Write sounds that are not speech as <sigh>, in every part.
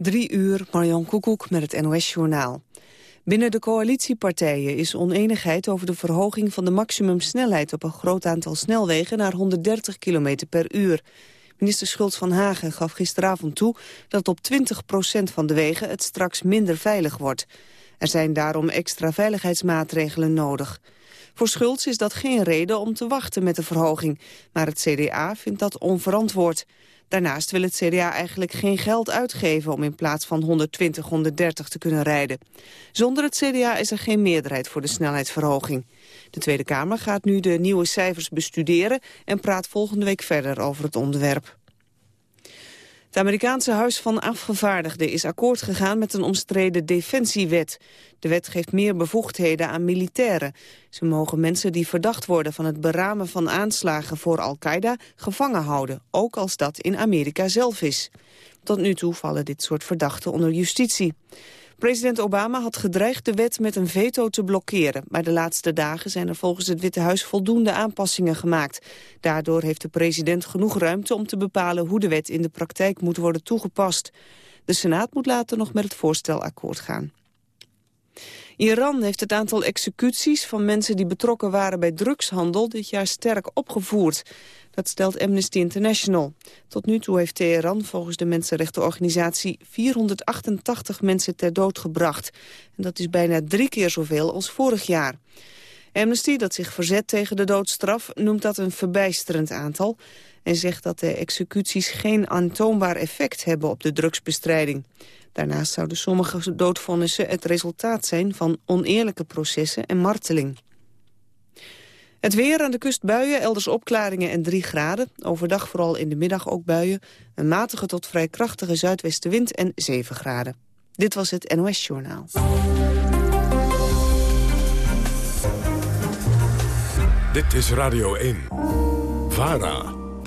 Drie uur, Marjan Koekoek met het NOS-journaal. Binnen de coalitiepartijen is oneenigheid over de verhoging van de maximumsnelheid op een groot aantal snelwegen naar 130 km per uur. Minister Schultz van Hagen gaf gisteravond toe dat op 20% van de wegen het straks minder veilig wordt. Er zijn daarom extra veiligheidsmaatregelen nodig. Voor Schultz is dat geen reden om te wachten met de verhoging, maar het CDA vindt dat onverantwoord. Daarnaast wil het CDA eigenlijk geen geld uitgeven om in plaats van 120, 130 te kunnen rijden. Zonder het CDA is er geen meerderheid voor de snelheidsverhoging. De Tweede Kamer gaat nu de nieuwe cijfers bestuderen en praat volgende week verder over het onderwerp. Het Amerikaanse Huis van Afgevaardigden is akkoord gegaan met een omstreden defensiewet. De wet geeft meer bevoegdheden aan militairen. Ze mogen mensen die verdacht worden van het beramen van aanslagen voor Al-Qaeda gevangen houden, ook als dat in Amerika zelf is. Tot nu toe vallen dit soort verdachten onder justitie. President Obama had gedreigd de wet met een veto te blokkeren. Maar de laatste dagen zijn er volgens het Witte Huis voldoende aanpassingen gemaakt. Daardoor heeft de president genoeg ruimte om te bepalen hoe de wet in de praktijk moet worden toegepast. De Senaat moet later nog met het voorstel akkoord gaan. Iran heeft het aantal executies van mensen die betrokken waren bij drugshandel dit jaar sterk opgevoerd. Dat stelt Amnesty International. Tot nu toe heeft Teheran volgens de mensenrechtenorganisatie 488 mensen ter dood gebracht. En dat is bijna drie keer zoveel als vorig jaar. Amnesty, dat zich verzet tegen de doodstraf, noemt dat een verbijsterend aantal... en zegt dat de executies geen aantoonbaar effect hebben op de drugsbestrijding. Daarnaast zouden sommige doodvonnissen het resultaat zijn van oneerlijke processen en marteling. Het weer aan de kust buien, elders opklaringen en 3 graden. Overdag vooral in de middag ook buien. Een matige tot vrij krachtige zuidwestenwind en 7 graden. Dit was het NOS Journaal. Dit is Radio 1. VARA.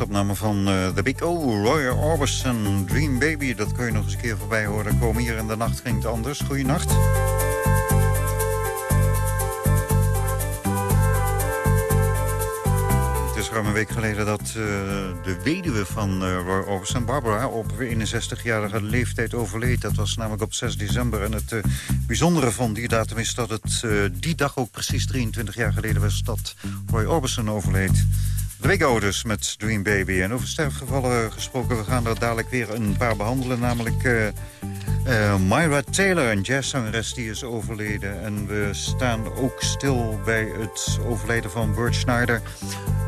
Opname van uh, The Big O, Roy Orbison, Dream Baby. Dat kun je nog eens een keer voorbij horen komen. Hier in de nacht ging het anders. Goeienacht. ruim een week geleden dat uh, de weduwe van uh, Roy Orbison, Barbara, op 61-jarige leeftijd overleed. Dat was namelijk op 6 december. En het bijzondere van die datum is dat het die dag ook precies 23 jaar geleden was dat Roy Orbison overleed. De weekouders met Dream Baby. En over sterfgevallen gesproken, we gaan er dadelijk weer een paar behandelen. Namelijk uh, uh, Myra Taylor, een jazzzangeres die is overleden. En we staan ook stil bij het overlijden van Bert Schneider.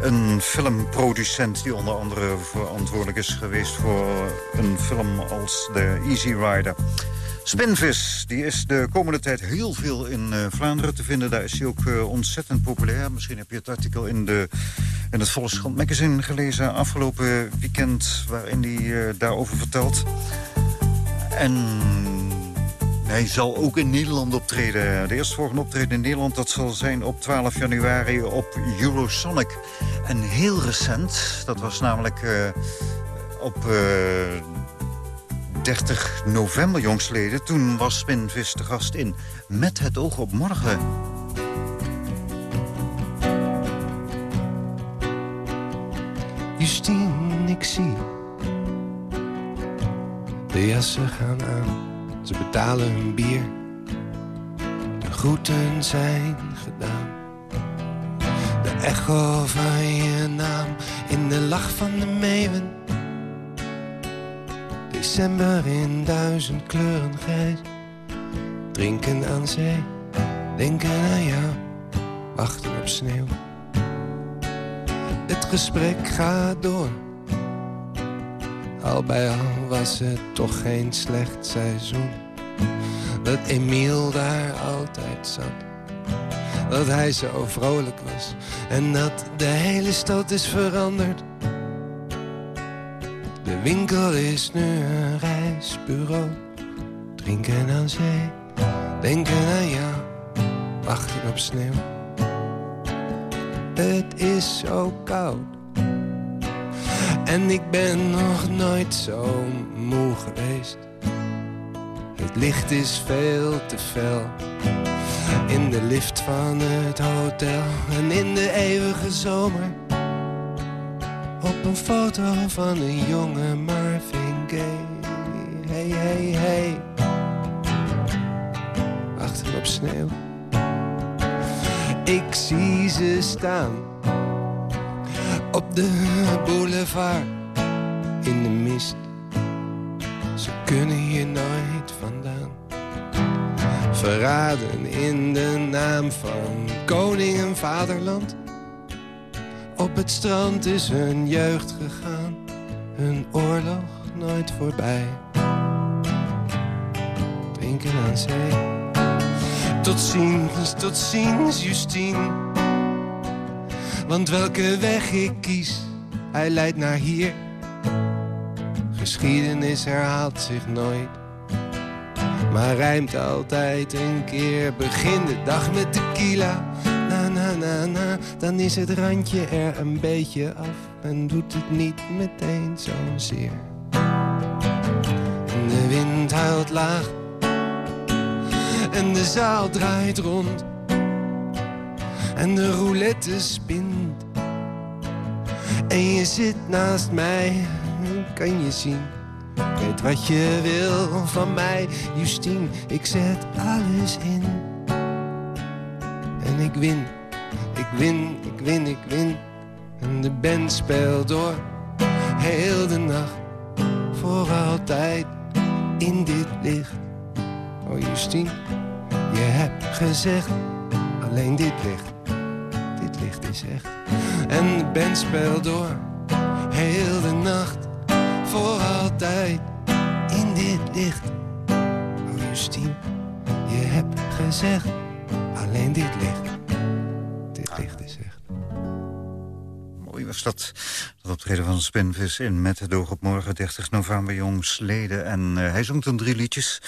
Een filmproducent die onder andere verantwoordelijk is geweest... voor een film als The Easy Rider. Spinvis die is de komende tijd heel veel in uh, Vlaanderen te vinden. Daar is hij ook ontzettend populair. Misschien heb je het artikel in, de, in het Volkskrant magazine gelezen... afgelopen weekend, waarin hij uh, daarover vertelt. En hij zal ook in Nederland optreden. De eerstvolgende optreden in Nederland dat zal zijn op 12 januari op Eurosonic. En heel recent, dat was namelijk op 30 november jongsleden. Toen was Spinvis de gast in Met het oog op morgen. Justine, ik zie. De jassen gaan aan, ze betalen hun bier. De groeten zijn gedaan. De echo van je naam in de lach van de meeuwen December in duizend kleuren grijs. Drinken aan zee, denken aan jou, wachten op sneeuw. Het gesprek gaat door. Al bij al was het toch geen slecht seizoen. Dat Emiel daar altijd zat. Dat hij zo vrolijk was. En dat de hele stad is veranderd de winkel is nu een reisbureau. Drinken aan zee, denken aan jou, wachten op sneeuw. Het is zo koud. En ik ben nog nooit zo moe geweest. Het licht is veel te fel. In de lift van het hotel en in de eeuwige zomer op een foto van een jonge Marvin Gaye. Hey, hey, hey. Wachten op sneeuw. Ik zie ze staan. Op de boulevard. In de mist. Ze kunnen hier nooit vandaan. Verraden in de naam van koning en vaderland op het strand is hun jeugd gegaan, hun oorlog nooit voorbij. Drinken aan zee. Tot ziens, tot ziens, Justine. Want welke weg ik kies, hij leidt naar hier. Geschiedenis herhaalt zich nooit. Maar rijmt altijd een keer. Begin de dag met tequila na, na, dan is het randje er een beetje af en doet het niet meteen zozeer. En de wind huilt laag en de zaal draait rond en de roulette spint. En je zit naast mij, kan je zien. Weet wat je wil van mij, Justine, ik zet alles in. En ik win ik win, ik win, ik win. En de band speelt door, heel de nacht. Voor altijd in dit licht. Oh Justine, je hebt gezegd, alleen dit licht. Dit licht is echt. En de band speelt door, heel de nacht. Voor altijd in dit licht. Oh je hebt gezegd, alleen dit licht Mooi was dat, dat optreden van Spinvis in Met het oog op morgen, 30 november, jongsleden. En uh, hij zong toen drie liedjes.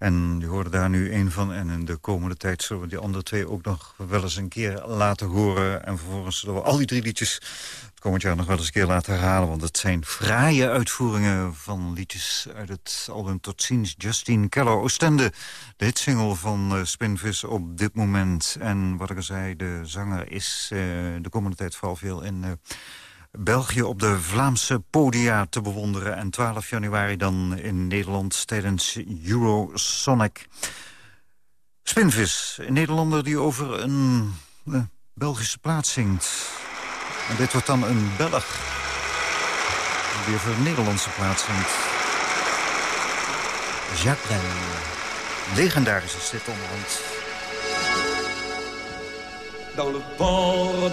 En je hoorde daar nu een van. En in de komende tijd zullen we die andere twee ook nog wel eens een keer laten horen. En vervolgens zullen we al die drie liedjes het komend jaar nog wel eens een keer laten herhalen. Want het zijn fraaie uitvoeringen van liedjes uit het album Tot ziens. Justine Keller Oostende, de hitsingle van uh, Spinvis op dit moment. En wat ik al zei, de zanger is uh, de komende tijd vooral veel in... Uh, België op de Vlaamse podia te bewonderen. En 12 januari dan in Nederland tijdens Eurosonic. Spinvis, een Nederlander die over een uh, Belgische plaats zingt. En dit wordt dan een Belg die over een Nederlandse plaats zingt. Jacques Brel. Legendarisch is dit onderhand. Dans le port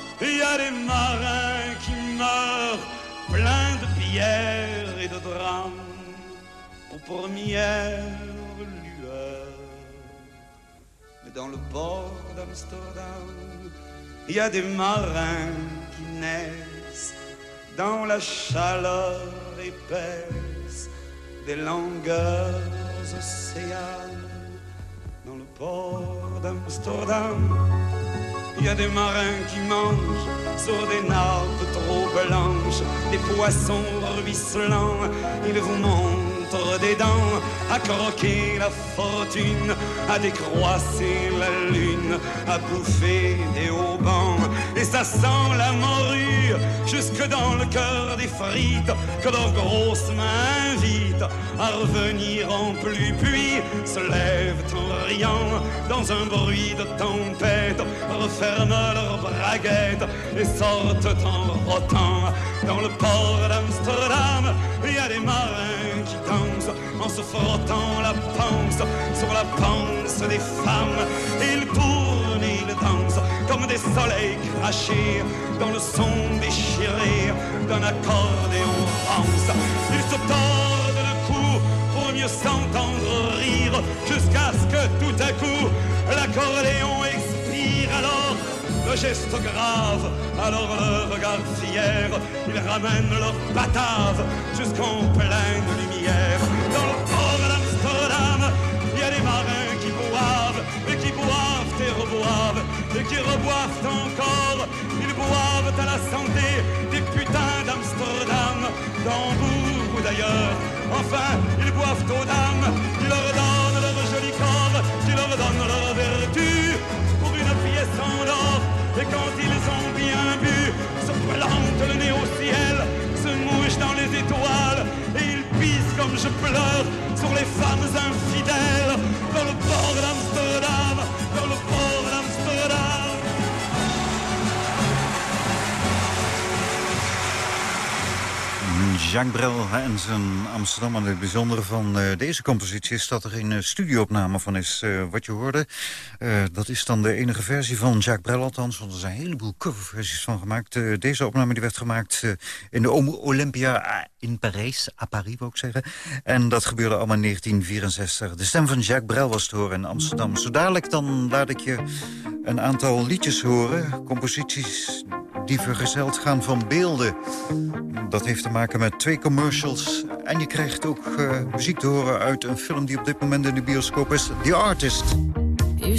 il y a des marins qui meurent pleins de pierres et de drames aux premières lueurs. Mais dans le port d'Amsterdam, il y a des marins qui naissent dans la chaleur épaisse des longueurs océanes. Dans le port d'Amsterdam, il y a des marins qui mangent sur des nappes trop blanches, des poissons ruisselants. Ils vous montrent des dents à croquer la fortune, à décroisser la lune, à bouffer des haubans. Et ça sent la morue jusque dans le cœur des frites que leurs grosses mains invitent à revenir en pluie, puis se lèvent en riant dans un bruit de tempête, referment leurs braguettes et sortent en rotant. Dans le port d'Amsterdam, il y a des marins qui dansent en se frottant la panse sur la panse des femmes. Ils tournent, ils dansent comme des soleils crachés dans le son déchiré d'un accordéon rance. Ils se tordent s'entendre rire jusqu'à ce que tout à coup l'accordéon expire alors le geste grave, alors le regard fier, ils ramènent leur batave jusqu'en pleine lumière. Dans le port d'Amsterdam, il y a des marins qui boivent, et qui boivent et reboivent, et qui reboivent encore. Ils boivent à la santé des putains d'Amsterdam, d'Hambourg ou d'ailleurs. Enfin, ils boivent aux dames, qui leur donnent leur joli corps, qui leur donnent leur vertu pour une pièce en or. Et quand ils ont bien bu, se plantent le nez au ciel, se mouchent dans les étoiles, et ils pissent comme je pleure sur les femmes infidèles, Jacques Brel en zijn Amsterdam. En het bijzondere van uh, deze compositie is dat er geen uh, studioopname van is. Uh, wat je hoorde, dat is dan de enige versie van Jacques Brel althans. Want er zijn een heleboel coverversies van gemaakt. deze opname die werd gemaakt in de Olympia in Parijs. À Paris, wil ik zeggen. En dat gebeurde allemaal in 1964. De stem van Jacques Brel was te horen in Amsterdam. Zo dadelijk dan laat ik je een aantal liedjes horen. Composities die vergezeld gaan van beelden. Dat heeft te maken met twee commercials. En je krijgt ook uh, muziek te horen uit een film die op dit moment in de bioscoop is. The Artist. You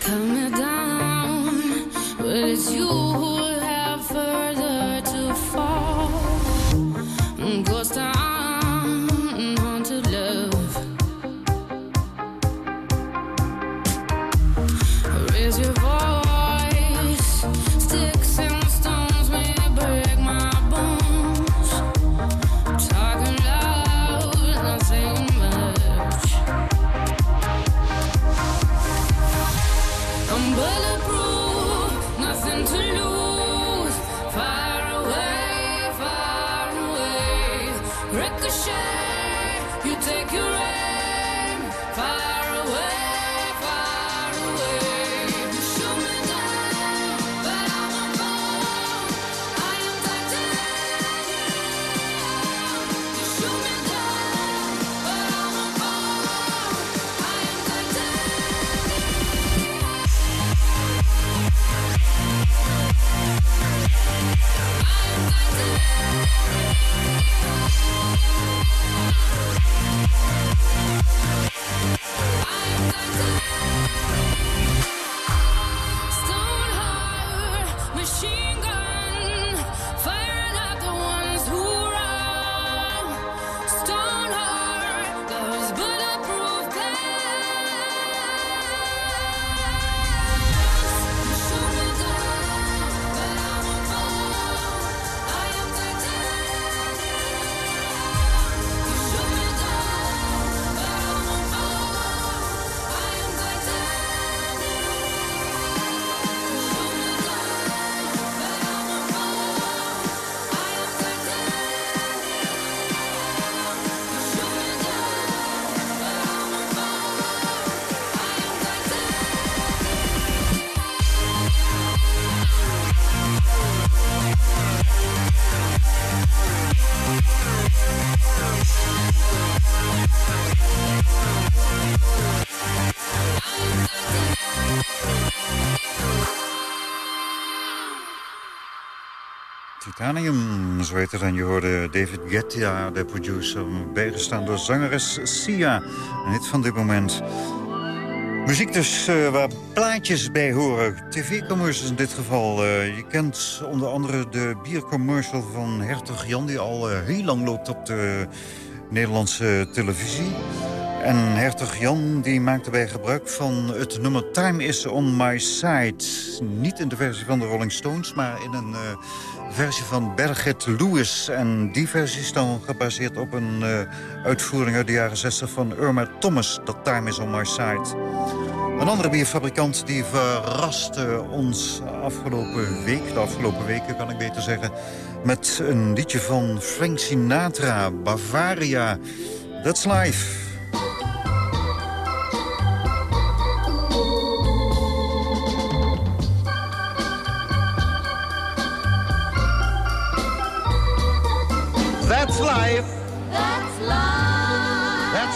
Cut me down, but it's you Titanium, zo heet het. En je hoorde David Guetta, de producer, bijgestaan door zangeres Sia. Een hit van dit moment. Muziek dus uh, waar plaatjes bij horen. TV-commercials in dit geval. Uh, je kent onder andere de biercommercial van Hertog Jan... die al uh, heel lang loopt op de Nederlandse televisie. En Hertog Jan die maakt erbij gebruik van het nummer Time is on my side. Niet in de versie van de Rolling Stones, maar in een versie van Berget Lewis. En die versie is dan gebaseerd op een uh, uitvoering uit de jaren 60 van Irma Thomas. That Time is on my side. Een andere bierfabrikant die verraste ons afgelopen week, de afgelopen weken kan ik beter zeggen, met een liedje van Frank Sinatra, Bavaria. That's life.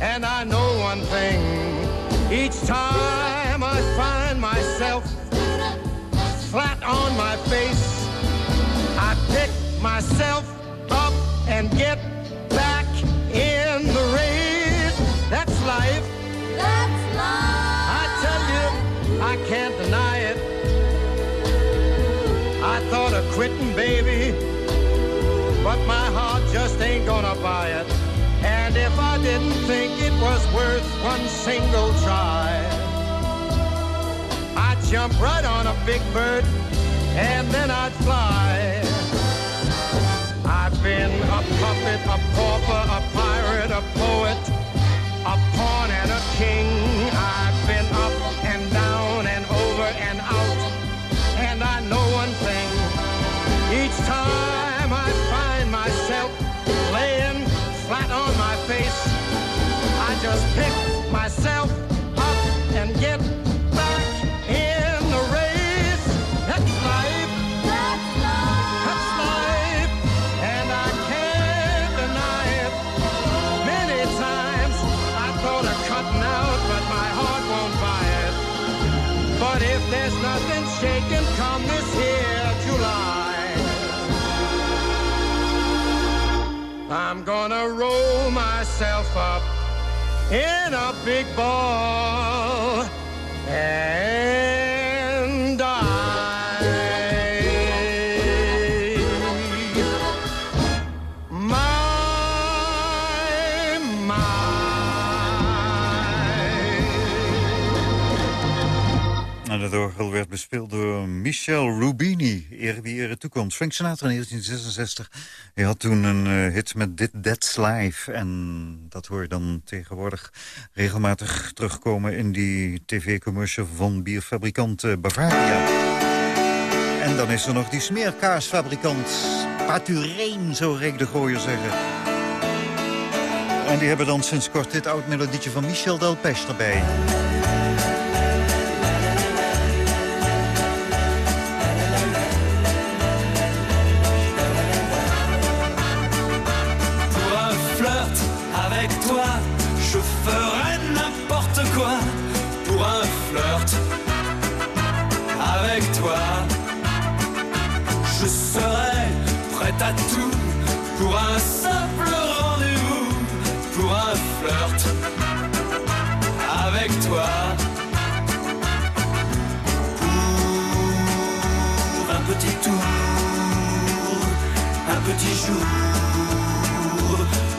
And I know one thing. Each time I find myself flat on my face, I pick myself up and get back in the race. That's life. That's life. I tell you, I can't deny it. I thought of quitting, baby but my heart just ain't gonna buy it. Was worth one single try. I'd jump right on a big bird and then I'd fly. I've been a puppet, a pauper, a pirate, a poet, a pawn and a king. I've been up and down and over and out. And I know one thing. Each time shaking come this here July, I'm gonna roll myself up in a big ball. And orgel werd bespeeld door Michel Rubini. Eer wie ere toekomst. Frank Sinatra in 1966. Hij had toen een eh, hit met Dit That's Life. En dat hoor je dan tegenwoordig regelmatig terugkomen... in die tv-commercial van bierfabrikant eh, Bavaria. En dan is er nog die smeerkaasfabrikant Patureen, zo Rick de Gooier zeggen. En die hebben dan sinds kort dit oud melodietje van Michel Delpech erbij. Pour un simple rendez-vous, pour un flirt avec toi. Pour un petit tour, un petit jour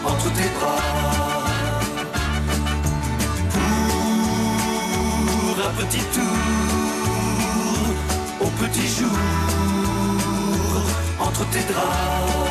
entre tes bras pour un petit tour au petit jour draps.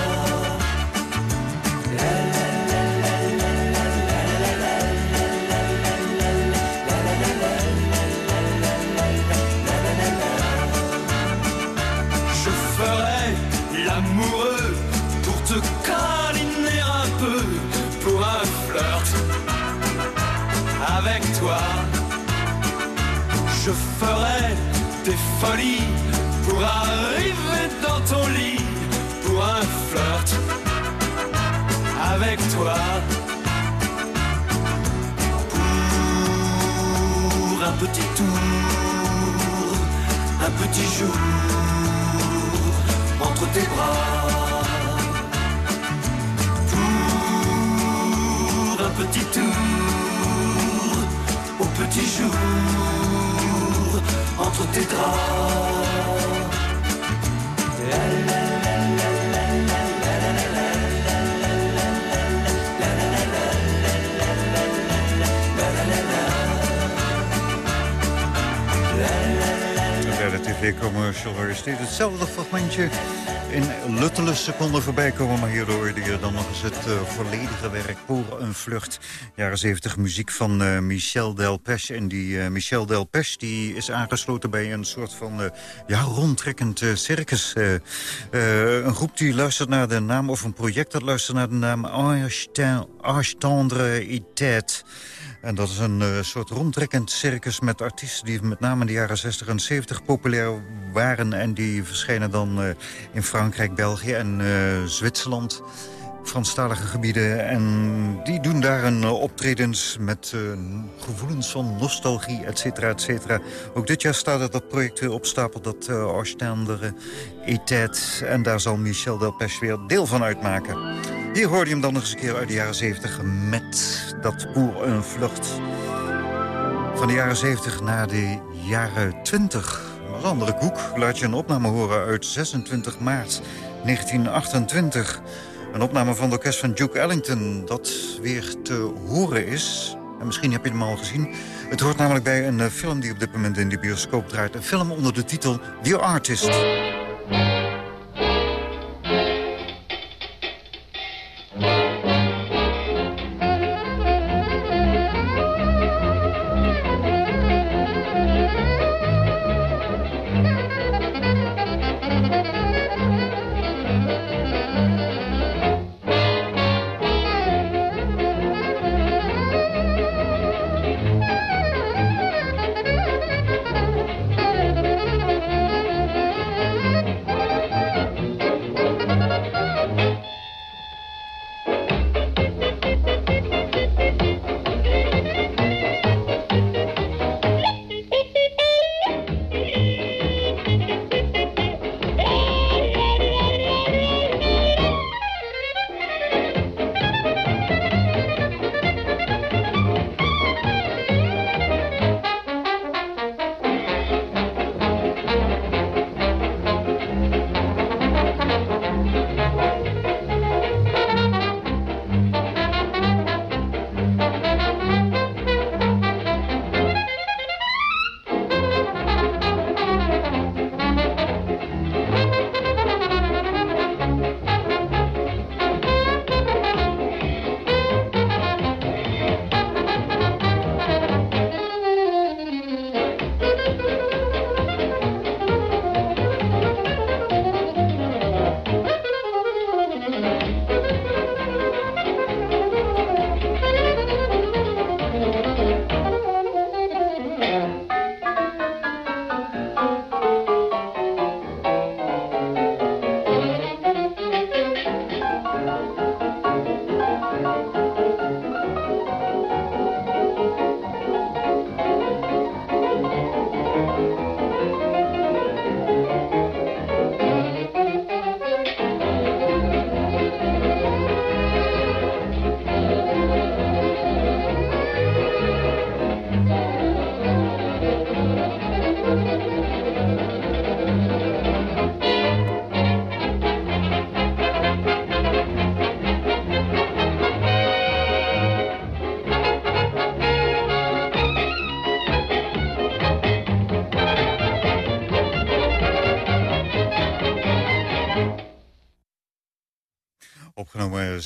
Pour arriver dans ton lit pour un flirt avec toi. Pour un petit tour, un petit jour entre tes bras. Pour un petit tour au petit jour entre tes draps. Tv-commercial waar je steeds hetzelfde fragmentje in luttele seconden voorbij komen. Maar hierdoor hoorde je dan nog eens het uh, volledige werk voor een vlucht. Jaren 70 muziek van uh, Michel Delpech. En die uh, Michel Delpech die is aangesloten bij een soort van ja, rondtrekkend circus. een groep die luistert naar de naam, of een project dat luistert naar de naam Arche Tendre et Tête. En dat is een soort rondtrekkend circus met artiesten... die met name in de jaren 60 en 70 populair waren. En die verschijnen dan in Frankrijk, België en uh, Zwitserland. Franstalige gebieden. En die doen daar een optredens met gevoelens van nostalgie, et cetera, et cetera. Ook dit jaar staat het dat project op stapel, dat uh, Oostendere Etet. En daar zal Michel Delpech weer deel van uitmaken. Hier hoorde je hem dan nog eens een keer uit de jaren 70 met dat Pour een Vlucht. Van de jaren 70 naar de jaren 20. Een andere koek laat je een opname horen uit 26 maart 1928. Een opname van het orkest van Duke Ellington dat weer te horen is. En misschien heb je hem al gezien. Het hoort namelijk bij een eh, film die op dit moment in de bioscoop draait. Een film onder de titel The Artist.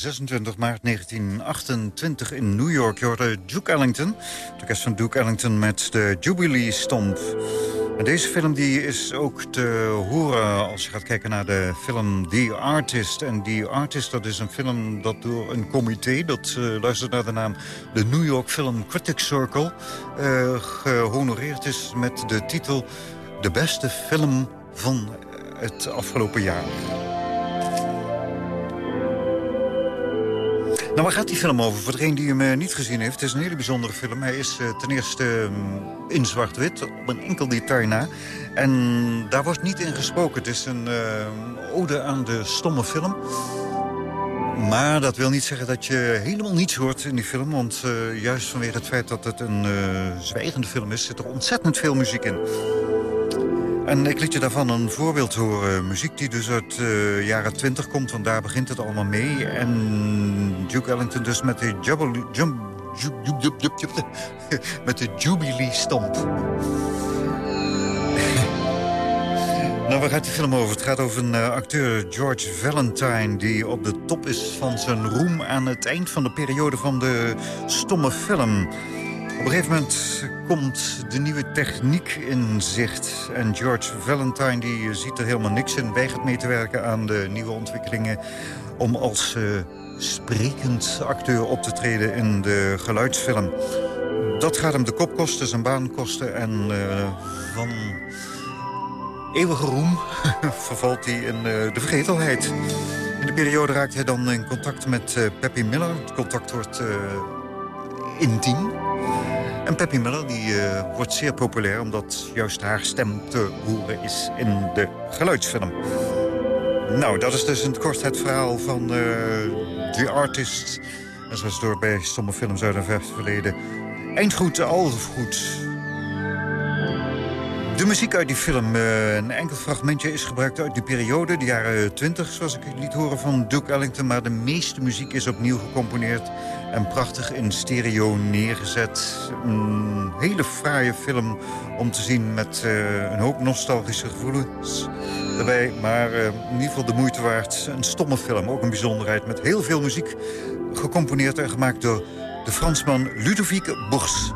26 maart 1928 in New York. Je hoorde Duke Ellington. De orkest van Duke Ellington met de Jubilee Stomp. En deze film die is ook te horen als je gaat kijken naar de film The Artist. En The Artist dat is een film dat door een comité... dat uh, luistert naar de naam de New York Film Critics Circle... Uh, gehonoreerd is met de titel... de beste film van het afgelopen jaar. Nou, waar gaat die film over? Voor degene die hem uh, niet gezien heeft, het is een hele bijzondere film. Hij is uh, ten eerste um, in zwart-wit, op een enkel detail na. En daar wordt niet in gesproken. Het is een uh, ode aan de stomme film. Maar dat wil niet zeggen dat je helemaal niets hoort in die film. Want juist vanwege het feit dat het een zwijgende film is... zit er ontzettend veel muziek in. En ik liet je daarvan een voorbeeld horen. Muziek die dus uit de uh, jaren 20 komt, want daar begint het allemaal mee. En Duke Ellington dus met de, <laughs> Jubilee, Stomp. <laughs> Nou, waar gaat die film over? Het gaat over een uh, acteur, George Valentine... die op de top is van zijn roem aan het eind van de periode van de stomme film. Op een gegeven moment komt de nieuwe techniek in zicht. En George Valentine die ziet er helemaal niks in... weigert mee te werken aan de nieuwe ontwikkelingen... om als uh, sprekend acteur op te treden in de geluidsfilm. Dat gaat hem de kop kosten, zijn baan kosten... en uh, van eeuwige roem <laughs> vervalt hij in de vergetelheid. In de periode raakt hij dan in contact met Peppy Miller. Het contact wordt intiem. En Peppy Miller die, wordt zeer populair... omdat juist haar stem te horen is in de geluidsfilm. Nou, dat is dus in het kort het verhaal van The Artist. En zoals door bij sommige films uit het verleden. Eindgoed, al goed. De muziek uit die film, uh, een enkel fragmentje is gebruikt uit die periode, de jaren 20, zoals ik liet horen van Duke Ellington. Maar de meeste muziek is opnieuw gecomponeerd en prachtig in stereo neergezet. Een hele fraaie film om te zien met uh, een hoop nostalgische gevoelens erbij. Maar uh, in ieder geval de moeite waard. Een stomme film, ook een bijzonderheid met heel veel muziek. Gecomponeerd en gemaakt door de Fransman Ludovic Bours.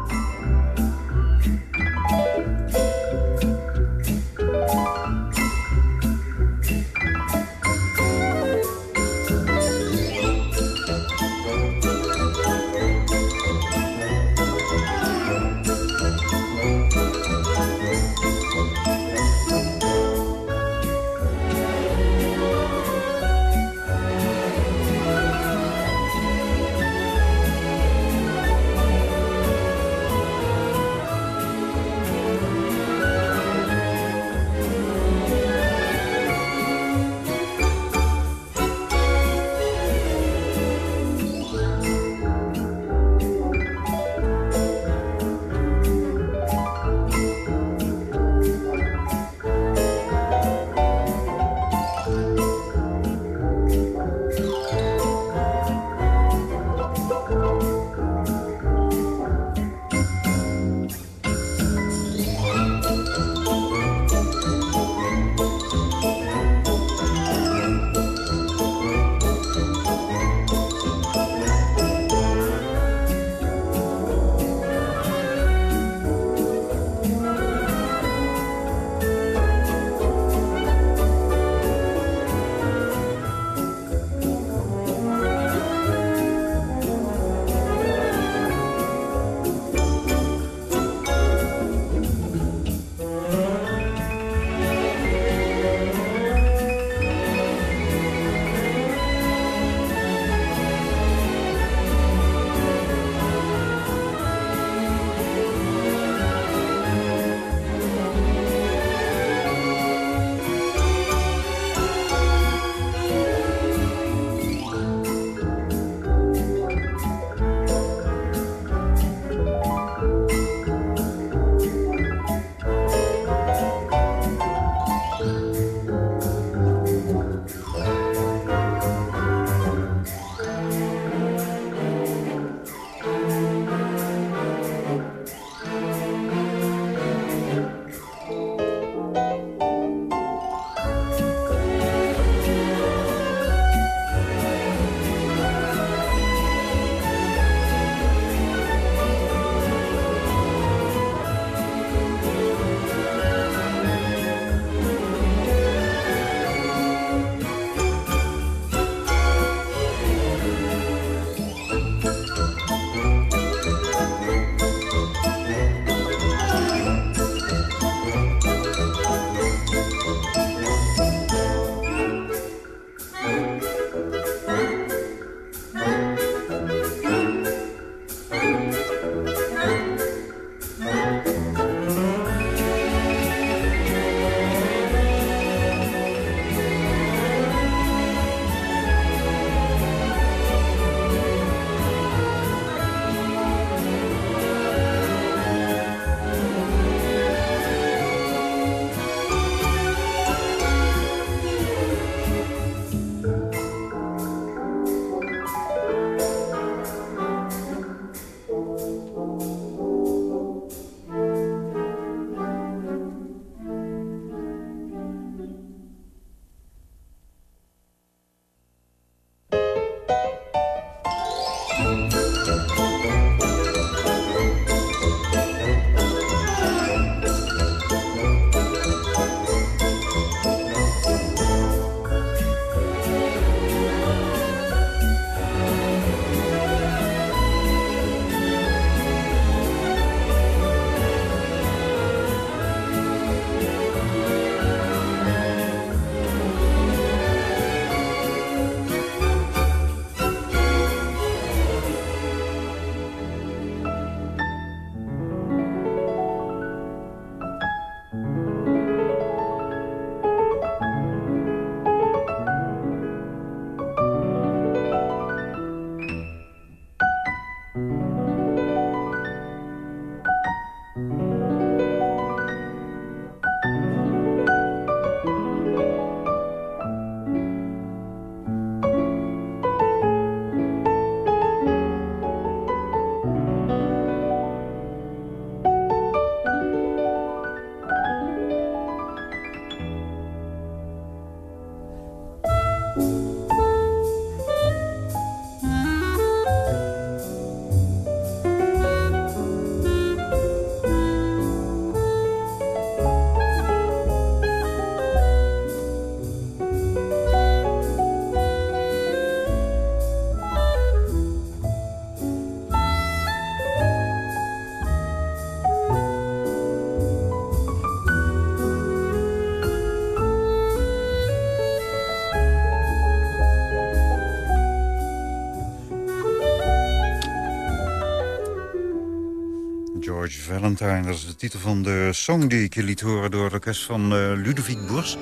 Valentine, dat is de titel van de song die ik je liet horen... door het orkest van uh, Ludovic Bors.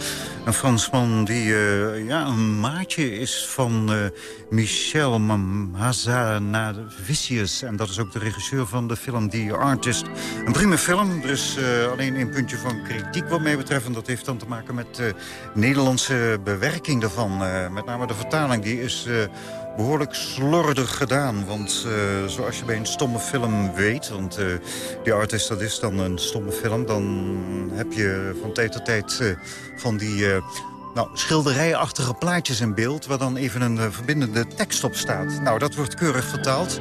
Een Fransman die uh, ja, een maatje is van uh, Michel Hazanavicius. En dat is ook de regisseur van de film The Artist. Een prima film, er is alleen een puntje van kritiek wat mij betreft... en dat heeft dan te maken met de Nederlandse bewerking daarvan. met name de vertaling, die is behoorlijk slordig gedaan. Want uh, zoals je bij een stomme film weet... want uh, die artist dat is dan een stomme film... dan heb je van tijd tot tijd uh, van die... Nou, schilderijachtige plaatjes in beeld... waar dan even een verbindende tekst op staat. Nou, dat wordt keurig vertaald.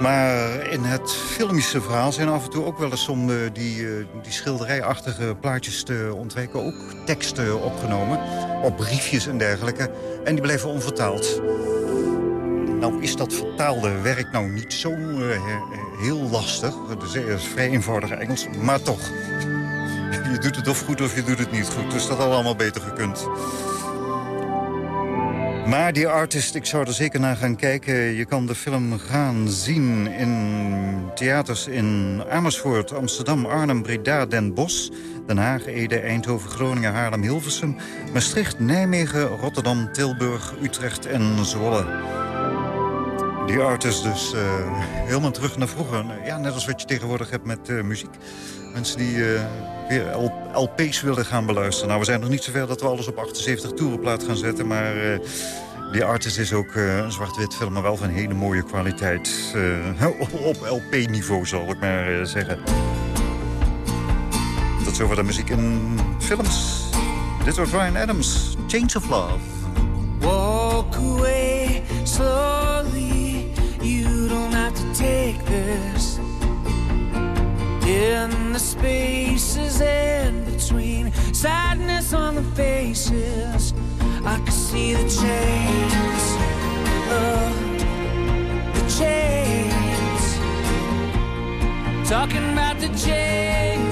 Maar in het filmische verhaal zijn af en toe ook wel eens... om die, die schilderijachtige plaatjes te ontwijken... ook teksten opgenomen, op briefjes en dergelijke. En die blijven onvertaald. Nou is dat vertaalde werk nou niet zo uh, heel lastig. Het is vrij eenvoudig Engels, maar toch. <laughs> Je doet het of goed of je doet het niet goed. Dus dat had allemaal beter gekund. Maar die artist, ik zou er zeker naar gaan kijken. Je kan de film gaan zien in theaters in Amersfoort, Amsterdam, Arnhem, Breda, Den Bosch... Den Haag, Ede, Eindhoven, Groningen, Haarlem, Hilversum... Maastricht, Nijmegen, Rotterdam, Tilburg, Utrecht en Zwolle. Die artist dus uh, helemaal terug naar vroeger. Ja, net als wat je tegenwoordig hebt met uh, muziek. Mensen die uh, weer LP's willen gaan beluisteren. Nou, we zijn nog niet zover dat we alles op 78 toerenplaat gaan zetten. Maar die artist is ook een zwart-wit film, maar wel van hele mooie kwaliteit. <laughs> op LP-niveau, zal ik maar zeggen. Tot zover de muziek in films. Dit wordt Ryan Adams, Change of Love. Walk away slowly take this in the spaces in between. Sadness on the faces I can see the chains the chains. Talking about the chains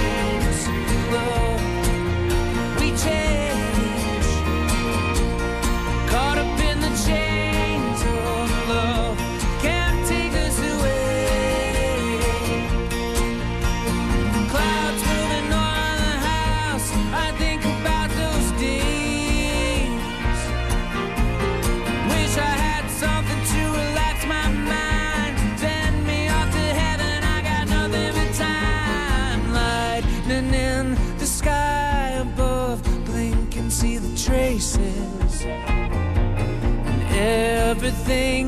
Everything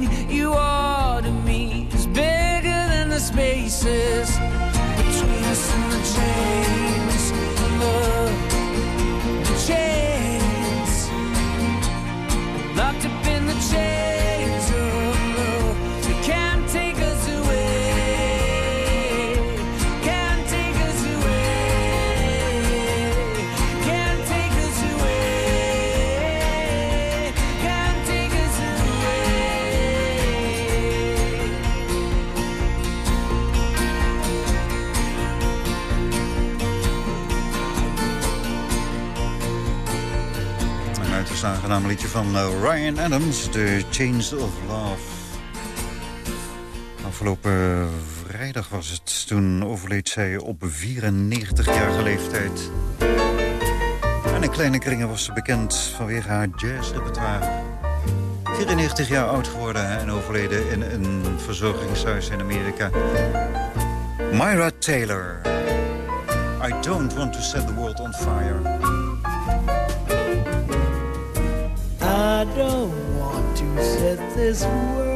liedje van eh, Ryan Adams, The Change of Love. Afgelopen vrijdag was het, toen overleed zij op 94-jarige leeftijd. En in kleine kringen was ze bekend vanwege haar jazzrepertoire. 94 jaar oud geworden en overleden in een verzorgingshuis in Amerika. Myra Taylor. I don't want to set the world on fire. I don't want to set this world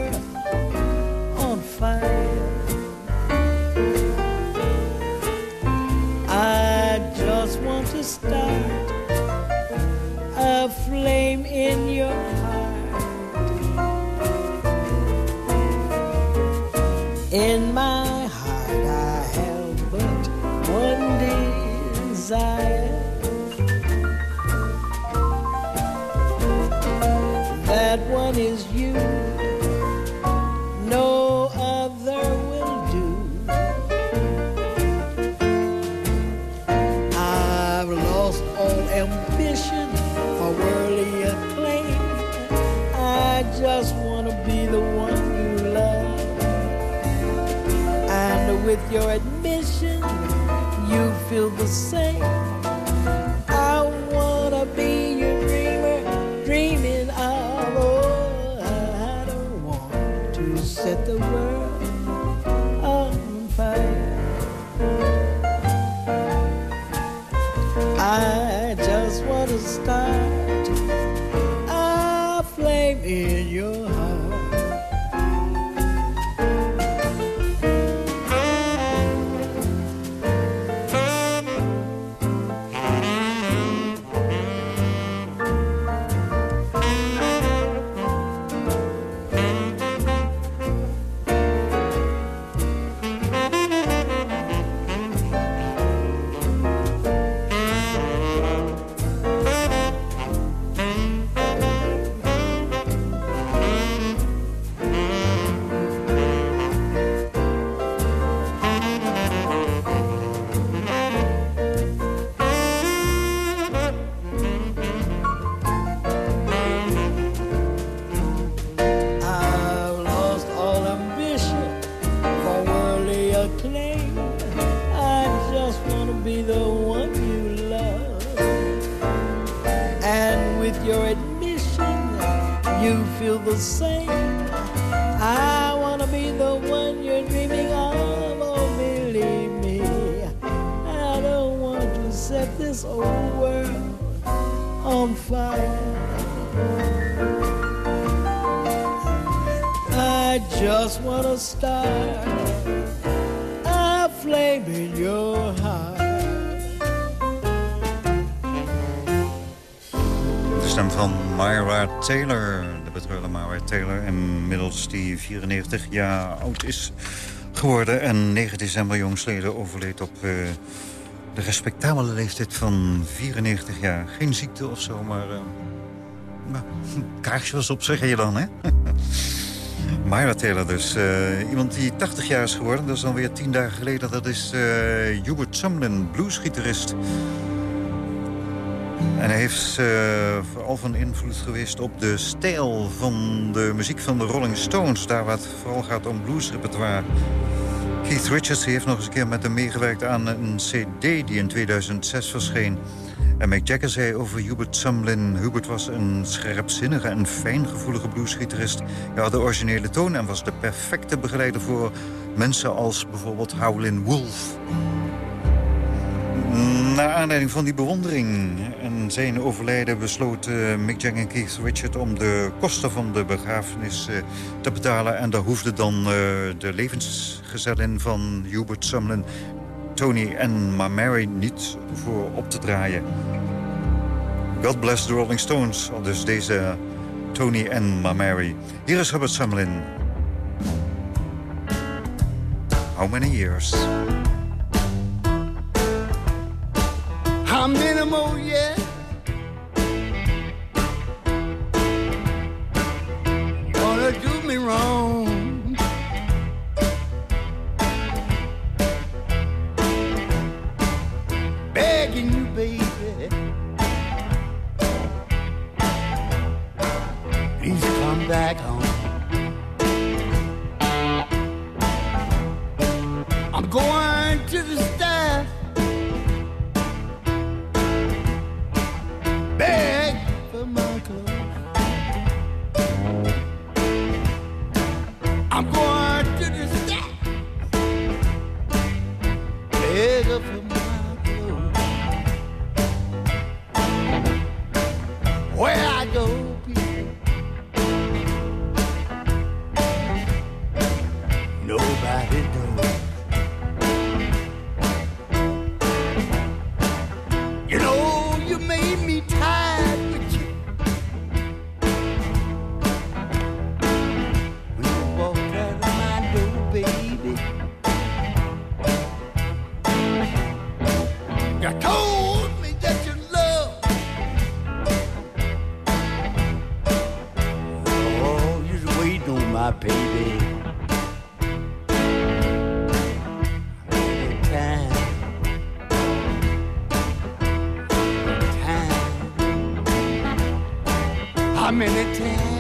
Myra Taylor, de betreurde Myra Taylor... inmiddels die 94 jaar oud is geworden... en 9 december jongsleden overleed op eh, de respectabele leeftijd van 94 jaar. Geen ziekte of zo, maar... <laughs> kaarsjes op, zeg je dan, hè? <laughs> Myra Taylor dus. eh, iemand die 80 jaar is geworden, dat is alweer 10 dagen geleden. Dat is Hubert Sumlin, bluesgitarist. En hij heeft eh, vooral van invloed geweest op de stijl van de muziek van de Rolling Stones. Daar waar het vooral gaat om bluesrepertoire. Keith Richards heeft nog eens een keer met hem meegewerkt aan een cd die in 2006 verscheen. En Mick Jagger zei over Hubert Sumlin... Hubert was een scherpzinnige en fijngevoelige bluesgitarist. Hij had de originele toon en was de perfecte begeleider voor mensen als bijvoorbeeld Howlin' Wolf. Naar aanleiding van die bewondering en zijn overlijden besloten Mick Jagger en Keith Richards om de kosten van de begrafenis eh, te betalen. En daar hoefde dan eh, de levensgezellin van Hubert Sumlin, Tony en Ma Mary niet voor op te draaien. God bless the Rolling Stones, al dus deze Tony en Ma Mary. Hier is Hubert Sumlin. How many years? How many more minute ten.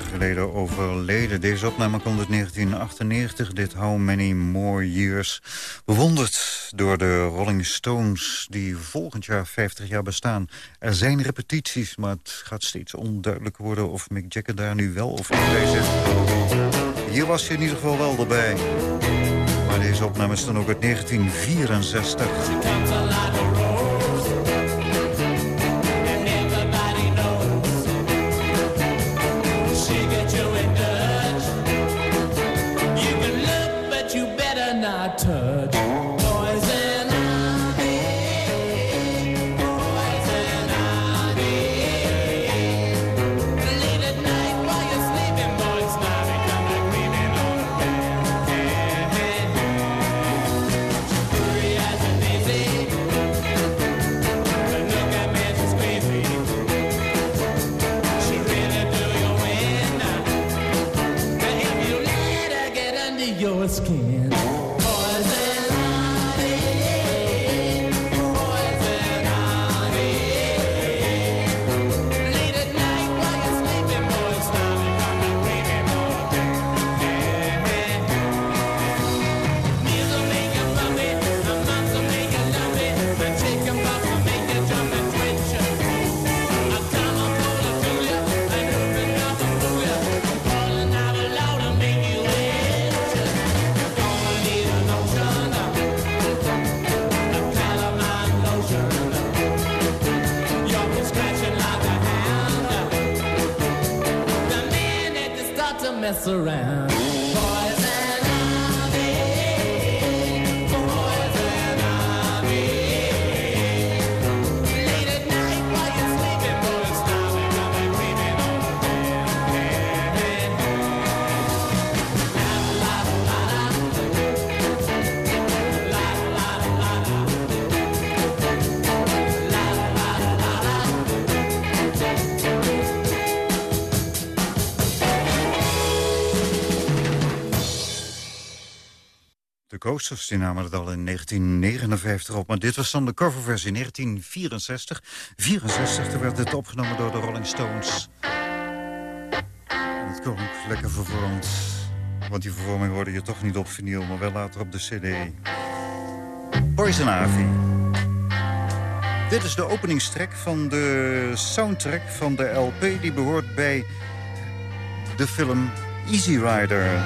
geleden overleden. Deze opname komt uit 1998. Dit How Many More Years. Bewonderd door de Rolling Stones, die volgend jaar 50 jaar bestaan. Er zijn repetities, maar het gaat steeds onduidelijk worden... of Mick Jagger daar nu wel of niet bij zit. Hier was je in ieder geval wel erbij. Maar deze opname is dan ook uit 1964. around. Roosters. Die namen het al in 1959 op. Maar dit was dan de coverversie 1964. 64 werd dit opgenomen door de Rolling Stones. En het klonk lekker vervormd. Want die vervorming worden je toch niet op vinyl, maar wel later op de cd. Poison Ivy. Dit is de openingstrek van de soundtrack van de LP. Die behoort bij de film Easy Rider.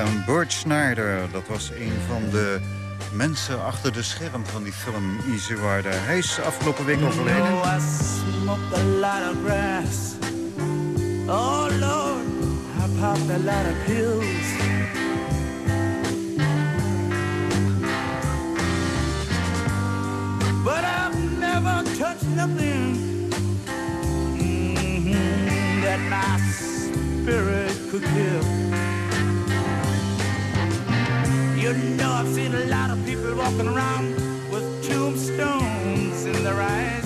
En Bert Schneider, dat was een van de mensen achter de scherm van die film Easy Rider. Hij is afgelopen week overleden. I smoked a lot of grass. Oh Lord, I popped a lot of pills. But I've never touched nothing mhm, that my spirit could kill. You know I've seen a lot of people walking around with tombstones in their eyes.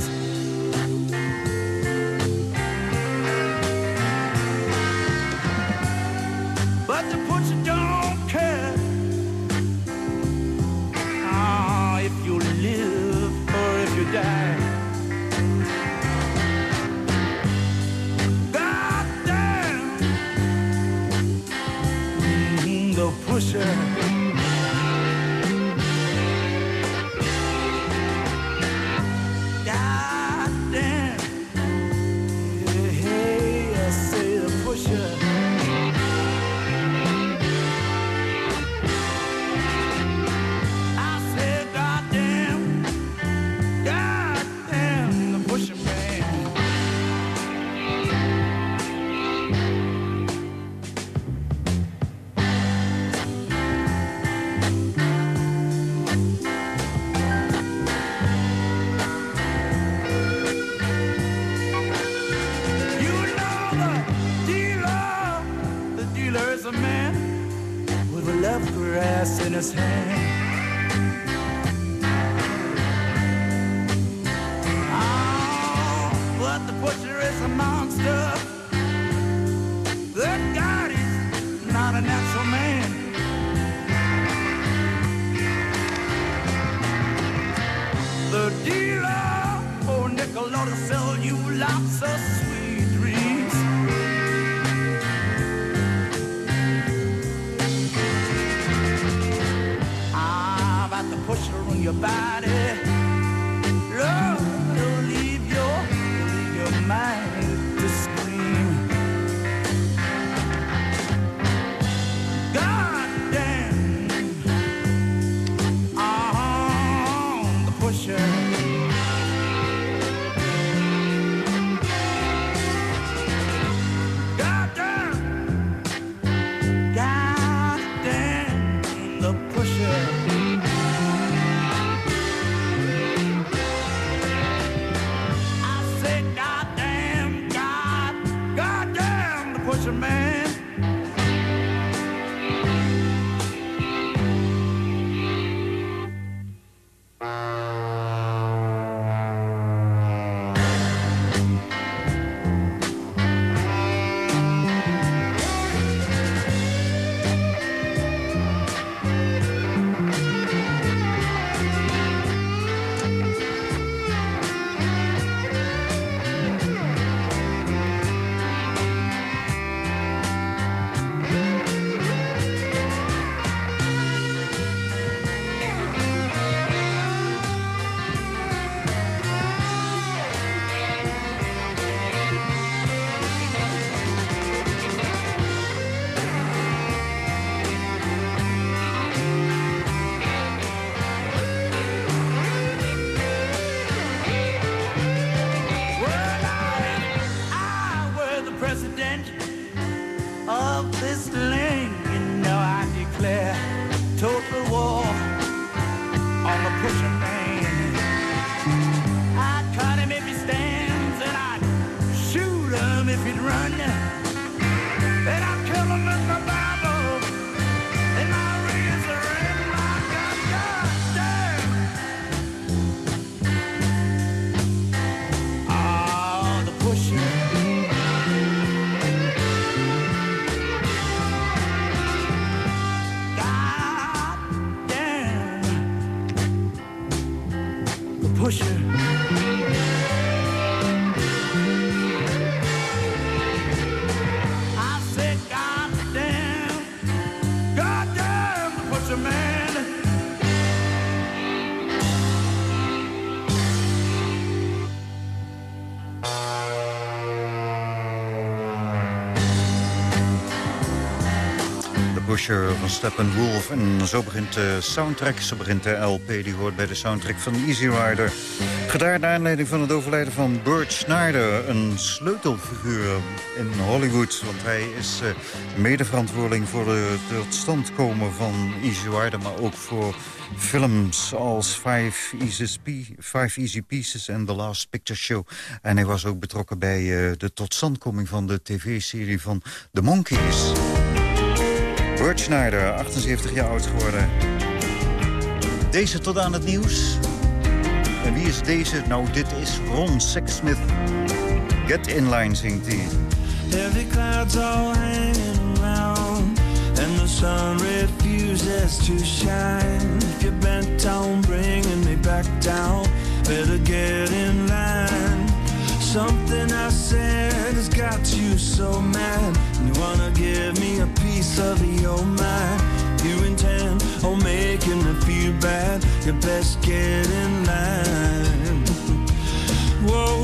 About the pusher on your body. Shoot if he'd run. Then I'd kill him with my Bible Van Steppenwolf. En zo begint de soundtrack, zo begint de LP, die hoort bij de soundtrack van Easy Rider. Gedaan naar aanleiding van het overlijden van Burt Schneider, een sleutelfiguur in Hollywood. Want hij is uh, medeverantwoording voor de, tot stand komen van Easy Rider, maar ook voor films als Five Easy, Easy Pieces en The Last Picture Show. En hij was ook betrokken bij uh, de totstandkoming van de tv-serie van The Monkees. Bert Schneider, 78 jaar oud geworden. Deze tot aan het nieuws. En wie is deze? Nou, dit is Ron Sexsmith. Get in line, zingt hij. Heavy clouds all hanging around And the sun refuses to shine If you're bent on bringing me back down Better get in line Something I said has got you so mad. You wanna give me a piece of your mind? You intend on making me feel bad. You best get in line. Whoa,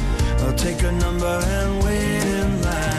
I'll take a number and wait in line